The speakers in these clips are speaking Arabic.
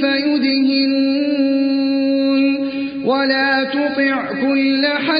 فيدهنون ولا تطع كل حلاف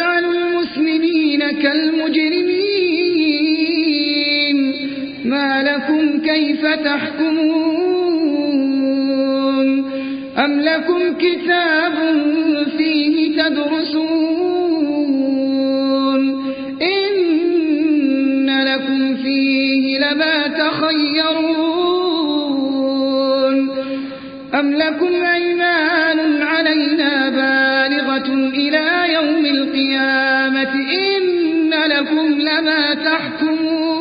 أفنجعل المسلمين كالمجرمين ما لكم كيف تحكمون أم لكم كتاب فيه تدرسون إن لكم فيه لما تخيرون أم لكم القيامة إن لكم لما تحكمون.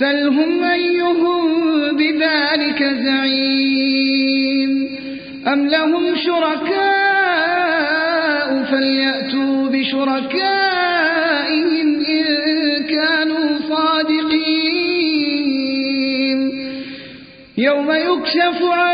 فلهم أيهم بذلك زعيم. أم لهم شركاء فليأتوا صادقين. يوم يكشف عن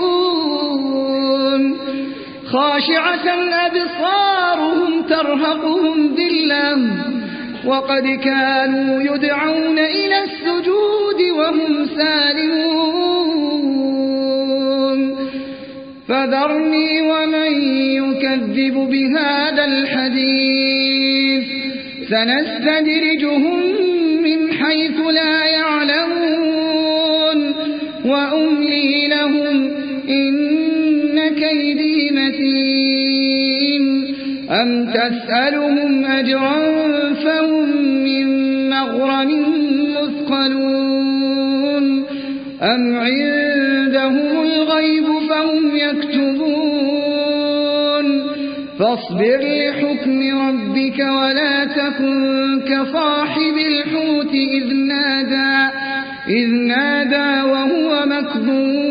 خاشعة أبصارهم ترهقهم ذِلَّةٌ وقد كانوا يدعون إلى السجود وهم سالمون. فذرني ومن يكذب بهذا الحديث. سنستدرجهم من حيث لا يعلمون إن كيدي متين. أم تسألهم أجرا فهم من مغرم مثقلون. أم عندهم الغيب فهم يكتبون. فاصبر لحكم ربك ولا تكن كصاحب الحوت إذ نادى, إذ نادى وهو مكذوم